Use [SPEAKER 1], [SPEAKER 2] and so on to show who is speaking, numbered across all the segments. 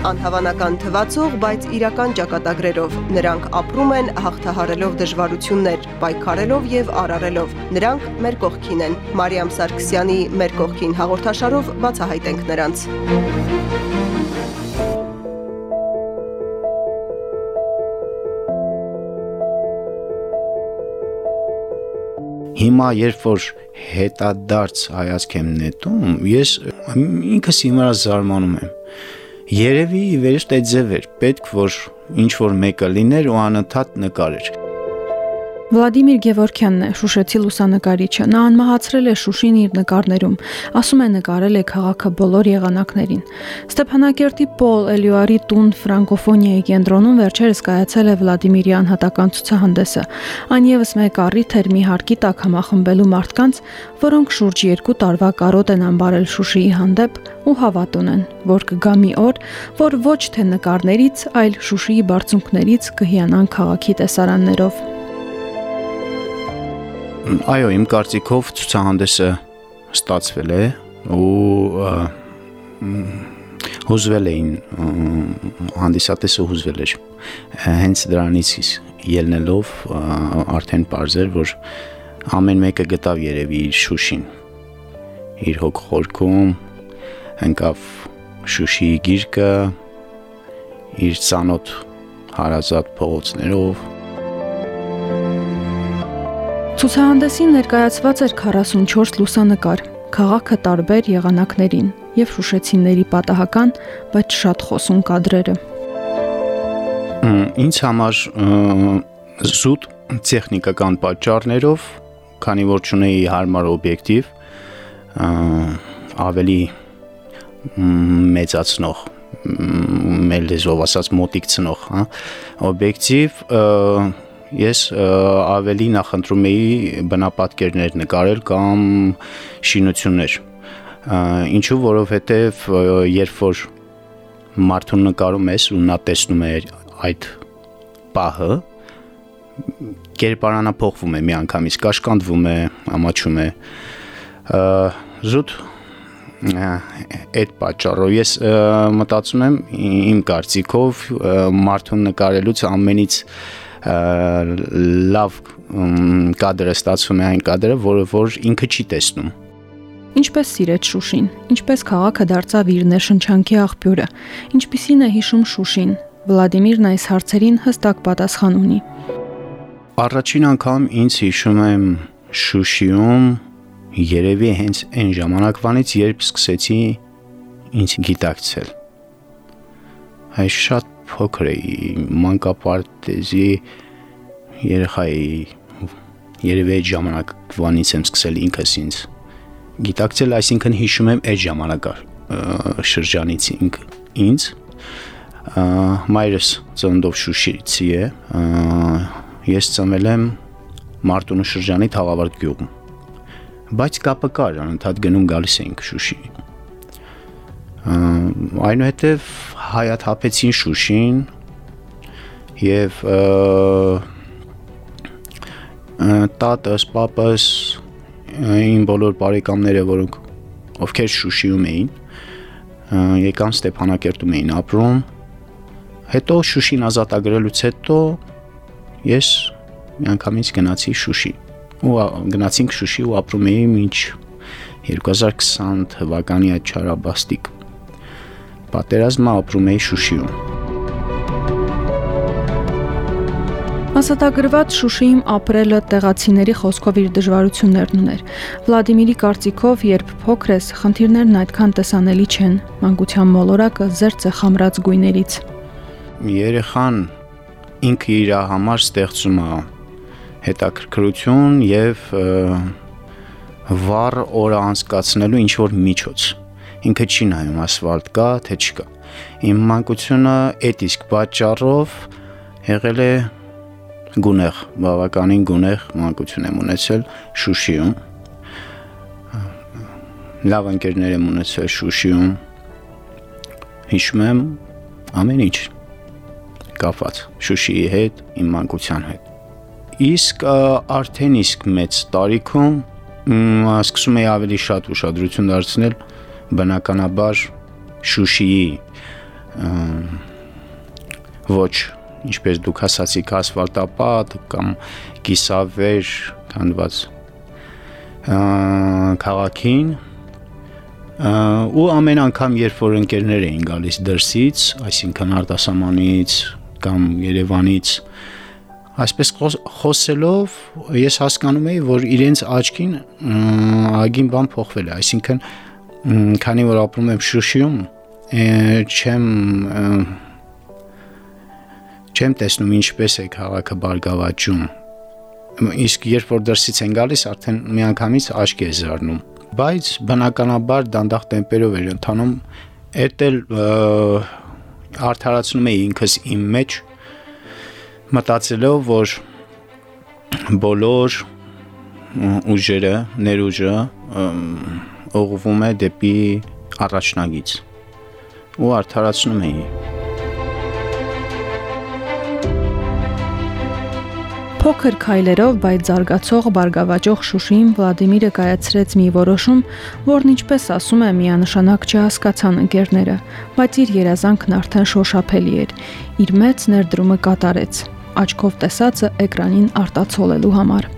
[SPEAKER 1] Անհավանական թվացող, բայց իրական ճակատագրերով նրանք ապրում են հաղթահարելով դժվարություններ, պայքարելով եւ արարելով։ Նրանք մեր կողքին են։ Մարիամ Սարգսյանի մեր կողքին հաղորդաշարով բացահայտենք նրանց։
[SPEAKER 2] Հիմա երբ որ հետադարձ հայացք եմ նետում, ես ինքս իմ վրա զարմանում եմ։ Երևի վերջտ այդ ձև էր, պետք որ ինչ որ մեկը լիներ ու անընդհատ նկարեր։
[SPEAKER 3] Վլադիմիր Գևորքյանն է Շուշեցի լուսանկարիչը։ Նա անմահացրել է Շուշին իր նկարներում։ Ասում է նկարել է քաղաքը բոլոր եղանակներին։ Ստեփանակերտի Պոլ Էլյուարի տուն ֆրանկոֆոնիայի կենտրոնում վերջերս կայացել է Վլադիմիրի անհատական ցուցահանդեսը։ Այն եւս մեկ առիթ էր մի հարկի տակ համախմբելու մարդկանց, որոնք շուրջ 2 տարվա կարոտ են ամբարել Շուշիի հանդեպ ու հավատ ունեն, որ կգա մի օր, որ ոչ թե նկարներից, այլ Շուշիի բարձունքներից կհիանան քաղաքի տեսարաններով։
[SPEAKER 2] Այո, իմ կարծիքով ցուցահանդեսը ստացվել է ու հուզվել էին հանդիսատեսը հուզվել էր հենց դրանից ելնելով արդեն parzեր որ ամեն մեկը գտավ երևի իր շուշին իր հոգ խորքում հնկավ շուշիի գիրկը իր ցանոթ հարազատ փողոցներով
[SPEAKER 3] Ցուցահանդեսին ներկայացված էր 44 լուսանկար, քաղաքը տարբեր եղանակներին եւ շուշեցիների պատահական, բայց շատ խոսուն կադրերը։
[SPEAKER 2] Ինչ համար զուտ տեխնիկական պատճառներով, քանի որ ճունեի հարմար օբյեկտիվ, ավելի մեծացնող մեր լեզվով ասած մոտիկցնող, հա, օբյեկտիվ ես ավելի նախընտրում էի բնապատկերներ նկարել կամ շինություններ։ Ինչու, որովհետև երբ որ մարդուն նկարում ես ու նա տեսնում է այդ պահը, կերպարանա փոխվում է միանգամից, կաշկանդվում է, ամաչում է։ Զուտ այդ պատճառով ես մտածում եմ իմ կարծիքով մարդուն նկարելուց ամենից լավ կադրը ստացվում է այն կադրը, որը որ ինքը չի տեսնում։
[SPEAKER 3] Ինչպես սիրեց Շուշին, ինչպես քաղաքը դարձավ իր ներշնչանքի աղբյուրը, ինչպիսին է հիշում Շուշին։ Վլադիմիրն այս հարցերին հստակ պատասխան ունի։
[SPEAKER 2] Առաջին անգամ ինձ հիշում եմ Շուշիում երևի հենց այն ժամանակվանից, երբ սկսեցի ինձ գիտակցել։ Այս շատ փոքր էի, մանկապարտեզի երեխա էի, երևի այդ ժամանակվանից եմ սկսել ինքս ինձ գիտակցել, այսինքն հիշում եմ այդ ժամանակա շրջանից ինձ մայրս ծննդով Շուշիցի է ես ծնվել եմ Մարտունու շրջանի Թաղավարտ գյուղում բայց կապը կար անընդհատ գնում գալիս էինք Շուշի այնուհետև հայաթափեցին Շուշին եւ տատս, papas, իմ բոլոր բարեկամները, որոնք ովքեր Շուշիում էին, եկան Ստեփանակերտում էին ապրում։ Հետո Շուշին ազատագրելուց հետո ես միանգամից գնացի Շուշի։ Ու գնացինք Շուշի ու ապրում էի մինչ 2020 թվականի այդ չարաբաստիկ Պատերազմը ապրում էի Շուշիում։
[SPEAKER 3] Մասատագրված Շուշիում ապրելը տեղացիների խոսքով իր դժվարություններն ուներ։ Վլադիմիրի կարծիքով, երբ փոքր ես, խնդիրներն այդքան տեսանելի չեն։ Մանկության մոլորակը զերծ է խամրած գույներից։
[SPEAKER 2] Երեխան ինքը իր համար ստեղծում է հետաքրքրություն եւ վառ օրը անցկացնելու ինչ որ միջոց ինքը չի նայում ասֆալտ կա թե չկա։ Իմ մանկությունը այդ իսկ պատճառով եղել է գունեղ, բավականին գունեղ մանկություն եմ ունեցել Շուշիում։ Լավ ընկերներ եմ ունեցել Շուշիում։ Հիշում եմ ամեն ինչ կապված Շուշիի հետ, իմ մանկության հետ։ Իսկ արդեն իսկ մեծ տարիքում սկսում էի ավելի շատ ուշադրություն դարձնել բնականաբար Շուշիի ոչ ինչպես դուք ասացիք ասֆալտապատ կամ կիսավեր կանգնված քաղաքին ու ամեն անգամ երբ որ ընկերներ էին գալիս դրսից, այսինքն արտասահմանից կամ Երևանից, այսպես խոսելով ես հասկանում էի, որ իրենց աչքին ագին բան փոխվել է, այսինքն քանի որ ապրում եմ Շուշիում, չեմ չեմ տեսնում ինչպես է քաղաքը բարգավաճում իսկ երբ որ դրսից են գալիս արդեն միանգամից աչք է զարնում բայց բնականաբար դանդաղ տեմպերով էր ընթանում էդ էլ արդարացնում էի ինքս իմ մեջ մտածելով որ բոլոր ուժերը ներուժը ուղղվում է դեպի առաջնագից ու արդարացնում էի
[SPEAKER 3] Փոքր քայլերով, բայց զարգացող բարգավաճող Շուշիին Վլադիմիրը կայացրեց մի որոշում, որն ինչպես ասում է, միանշանակ չհասկացան ընկերները, բայց իր երազանքն արդեն շոշափելի էր։ Իր մեծ ներդրումը կատարեց, աչքով տեսածը էկրանին արտացոլելու համար։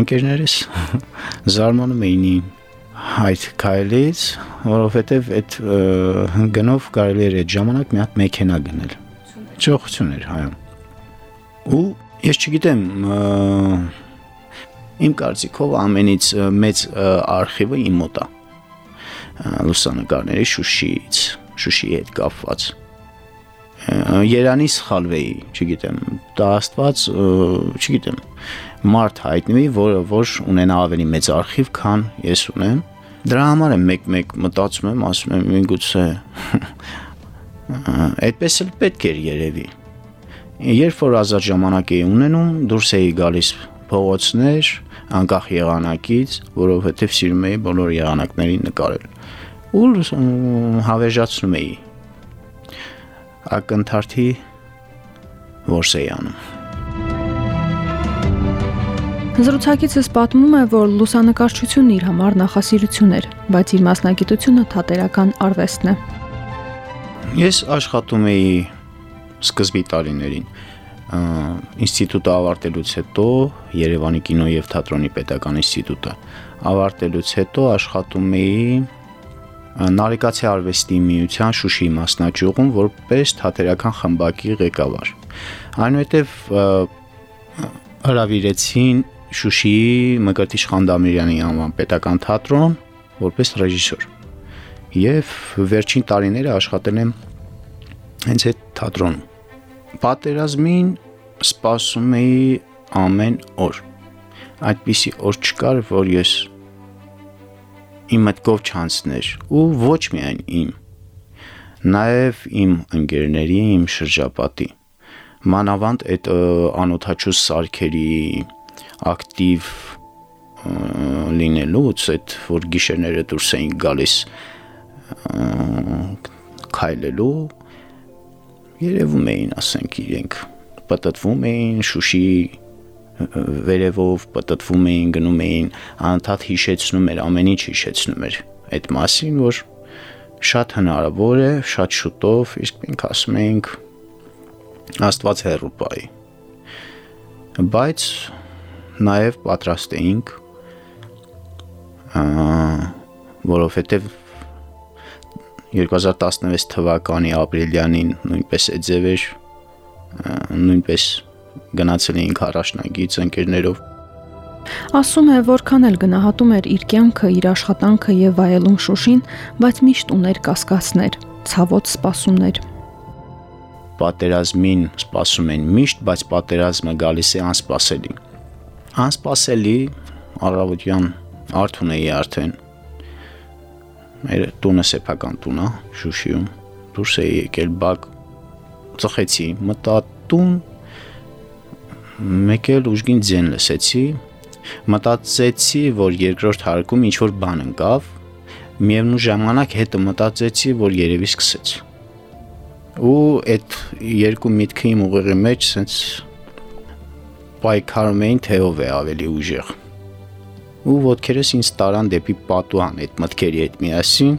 [SPEAKER 2] Ընկերներս զարմանում էին այդ քայլից, որովհետև այդ գնով կարելի էր այդ ժամանակ մի հատ մեքենա գնել։ Ճոխություն էր հայում։ Ու Ես չգիտեմ, իմ կարծիքով ամենից մեծ արխիվը իմ մոտ է։ Լուսանկարների Շուշիից, Շուշիի հետ կապված։ Երանի սխալվեի, չգիտեմ, դա Աստված, չգիտեմ, մարդ հայտնվի, որը որ ունենա ավելի մեծ արխիվ, քան ես ունեմ։ Դրա համար եմ մեկ-մեկ մտածում եմ, ասում եմ, միգուցե այդպես էլ պետք էր երևի Երբ որ ազատ ժամանակ էի ունենում, դուրս էի գալիս փողոցներ, անկախ եղանակից, որովհետև սիրում էի բոլոր եղանակներին նկարել։ Ու հավերժացնում էի ակնթարթի որս էի անում։
[SPEAKER 3] Զրուցակիցս պատմում է, որ լուսանկարչությունն իր համար նախասիրություն էր, բայց իր մասնագիտությունը թատերական արվեստն է։
[SPEAKER 2] Ես աշխատում էի սկզբի տարիներին ինստիտուտը ավարտելուց հետո Երևանի կինո եւ թատրոնի պետական ինստիտուտը ավարտելուց հետո աշխատում էի Նարեկացի արվեստի միության Շուշիի մասնաճյուղում որպես թատերական խմբակի ղեկավար։ Այնուհետև հրավիրեցին Շուշիի Մկրտիչ Խանդամիրյանի անվան պետական թատրոն որպես ռեժիսոր։ Եվ վերջին տարիները աշխատել եմ հենց այդ թատրոնում պատերազմին սպասում էի ամեն օր։ Այդպիսի օր չկար, որ ես իմ մտքով չանցներ ու ոչ միայն իմ, նաև իմ ընկերների, իմ շրջապատի։ Մանավանդ այդ անօթաչու սարքերի ակտիվ լինելուց, այդ որ գիշերները դուրս էին գալիս քայլելու երևում էին, ասենք, իրենք պատտվում էին Շուշի վերևով պատտվում էին, գնում էին, անդադ հիշեցնում էր, ամեն ինչ հիշեցնում էր այդ մասին, որ շատ հնարավոր է, շատ շուտով, իսկ մենք ասում էինք Աստված հերու պայի։ Բայց նաև պատրաստ էինք որովհետև 2016 թվականի ապրիլյանին նույնպես է ձևեր նույնպես գնացել էինք առաջնագից ընկերներով
[SPEAKER 3] Ասում է, որքան էլ գնահատում էր իր կյանքը, իր աշխատանքը եւ վայելում Շուշին, բայց միշտ ուներ կասկածներ, ցավոտ սպասումներ։
[SPEAKER 2] Պատերազմին սպասում են միշտ, բայց պատերազմը գալիս է անսպասելի։ Անսպասելի առավոտյան արթուն էի արդեն մեր տունը սեփական տուն է Շուշիում դուրս էի եկել բակ ծխեցի մտա տուն մեկ էլ ուժգին ձեն լսեցի, մտածեցի, որ երկրորդ հարկում ինչ որ բան ընկավ, միևնույն ժամանակ հետը մտածեցի, որ երևի սկսեց։ Ու այդ երկու միտքի իմ ուղեղի մեջ սենց պայքարում էին թե ով է ավելի ուժեղ։ Ու ոդքերս ինձ տարան դեպի պատուհան այդ մտքերի հետ միասին,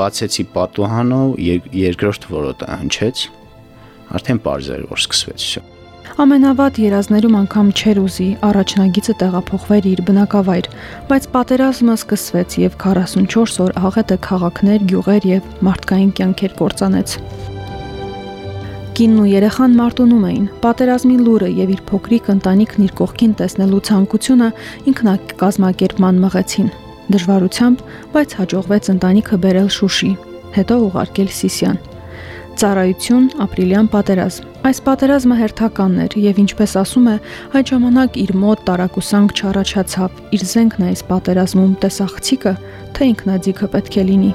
[SPEAKER 2] բացեցի պատուհանով եր, երկրորդ որոտը հնչեց, արդեն բարձր որ սկսվեց։ Շա.
[SPEAKER 3] Ամենավատ երազներում անգամ չեր ուզի առաջնագիծը տեղափոխվեր իր բնակավայր, բայց պատերազմը սկսվեց եւ 44 օր աղետը քաղաքներ, գյուղեր եւ մարդկային կյանքեր կործանեց։ Կինն ու երեխան մարտունում էին։ Պատերազմի լուրը եւ իր փոքրիկ ընտանիքն իր կողքին տեսնելու ցանկությունը ինքնակազմակերպման մղեցին։ Դժվարությամբ, բայց հաջողվեց ընտանիքը բերել Շուշի, հետո ուղարկել Սիսիան։ Ծառայություն, ապրիլյան պատերազմ։ Այս պատերազմը հերթականն էր եւ ինչպես ասում է, այդ ժամանակ իր մոտ տարակուսանք չառաջացավ։ Իր զենքն այս պատերազմում տեսախցիկը, թե ինքնաձիգը պետք է լինի։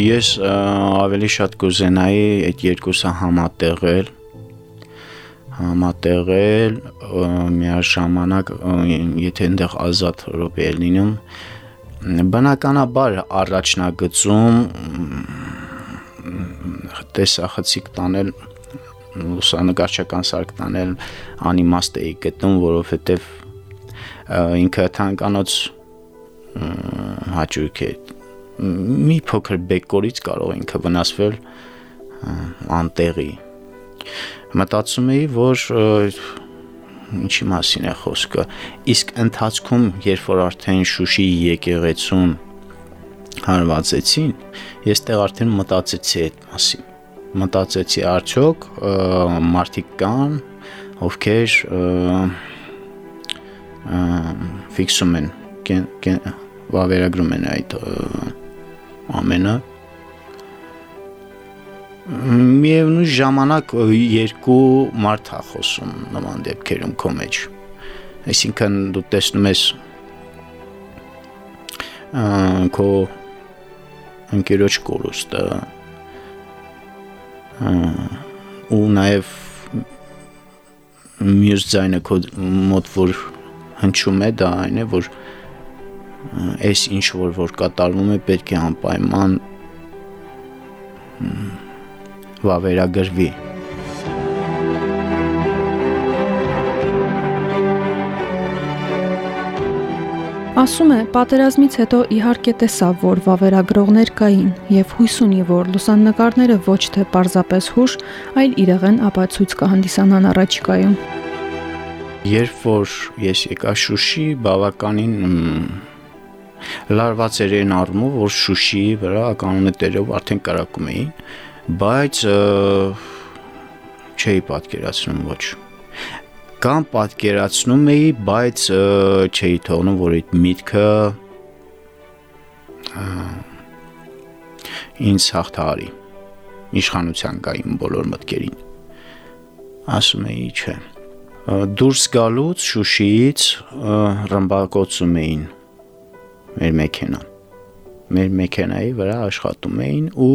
[SPEAKER 2] Ես ավելի շատ կուզենայի այդ երկուսը համատեղել համատեղել միաժամանակ եթե այնտեղ ազատ ռոպե լինում բնականաբար առաջնագծում տեսախցիկ տանել լուսանկարչական սարք տանել անիմաստ էի գտնում, որովհետև ինքը թանկանոց հաճույք է մի փոքր բեկորից կարող ինքը վնասվել անտեղի մտածում էի որ ինչի մասին է խոսքը իսկ ընթացքում երբ որ արդեն Շուշի եկեղեցուն հարվածեցին ես տեղ արդեն մտածեցի այդ մասին մտածեցի արդյոք մարդիկ կան ովքեր ֆիքսում են վավերագրում են այդ ամենը միևնույն ժամանակ երկու մարդ է խոսում նման դեպքերում քո մեջ այսինքն դու տեսնում ես քո ընկերոջ կորուստը ու նաև մյուս ձայնը քո մոտ որ հնչում է դա այն է որ այս ինչ որ որ կատարվում է պետք է անպայման վավերագրվի
[SPEAKER 3] Ասում է, պատերազմից հետո իհարկե տեսավ, որ վավերագրողներ կային եւ հույս ունի, որ լուսանկարները ոչ թե պարզապես հուշ, այլ իրեղեն ապացույց կհանդիսանան առաջիկայում։
[SPEAKER 2] Երբ որ ես եկա Շուշի, բավականին լարված էր այն առումով, որ Շուշիի վրա կանոնը տերով արդեն կարակում էին, բայց չէի պատկերացնում ոչ կամ պատկերացնում էի, բայց չէի թողնում, որ այդ միտքը ինձ հաղթարի իշխանության կա իմ բոլոր մտքերին ասում էի չէ դուրս գալուց Շուշիից ռմբակոծում էին մեր մեքենան մեր մեքենայի վրա աշխատում էին ու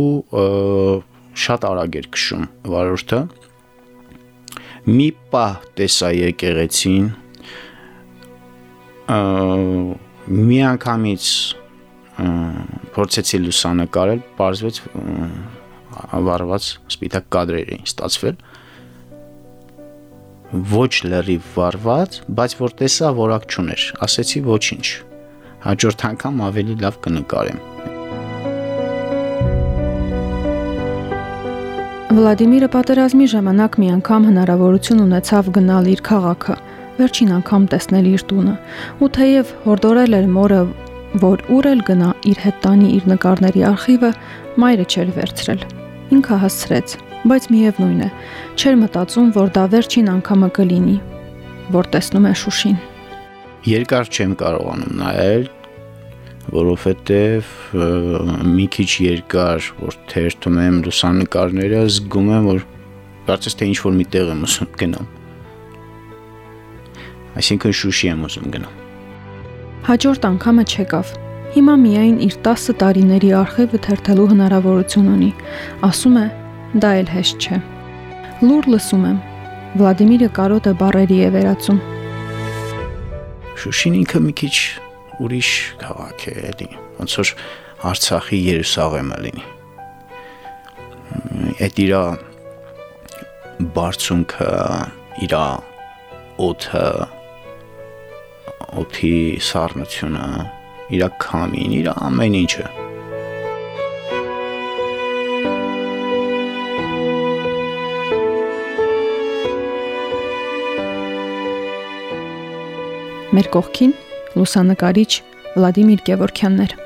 [SPEAKER 2] շատ արագ էր քշում վարորդը. Մի պահ տեսա եկեղեցին մի անգամից փորձեցի լուսանկարել, բարձվեց վառված սպիտակ կադրեր էին ստացվել ոչ լրիվ վառված, բայց որ տեսա որակ չուներ, ասեցի ոչինչ։ Հաջորդ անգամ ավելի լավ կնկարեմ։
[SPEAKER 3] Վլադիմիրը պատերազմի ժամանակ մի անգամ հնարավորություն ունեցավ գնալ իր քաղաքը, վերջին անգամ տեսնել իր տունը, ու թեև հորդորել էր մորը, որ ուր էլ գնա իր հետ տանի իր նկարների արխիվը, մայրը չէր վերցրել։ Ինքը հասցրեց, բայց միևնույն է, չէր մտածում, որ դա վերջին անգամը կլինի, որ տեսնում է Շուշին։
[SPEAKER 2] Երկար չեմ կարողանում նայել, որովհետև մի քիչ երկար որ թերթում եմ լուսանկարները զգում եմ որ կարծես թե ինչ որ մի տեղ եմ ուզում գնամ այսինքն Շուշի եմ ուզում գնամ
[SPEAKER 3] հաջորդ անգամը չեկավ հիմա միայն իր 10 տարիների արխիվը թերթելու հնարավորություն ունի ասում է դա էլ հեշտ չէ լուր լսում եմ. Վլադիմիրը կարոտը բարերի է վերածում
[SPEAKER 2] Շուշին ինքը մի քիչ ուրիշ քաղաք է էլի ոնց որ Արցախի Երուսաղեմը լինի այդ իրա բարձունքը իրա օդը օդի սառնությունը իր քամին, իր ամեն ինչը։
[SPEAKER 3] Մեր կողքին լուսանկարիչ Վլադիմիր Գևորքյաններ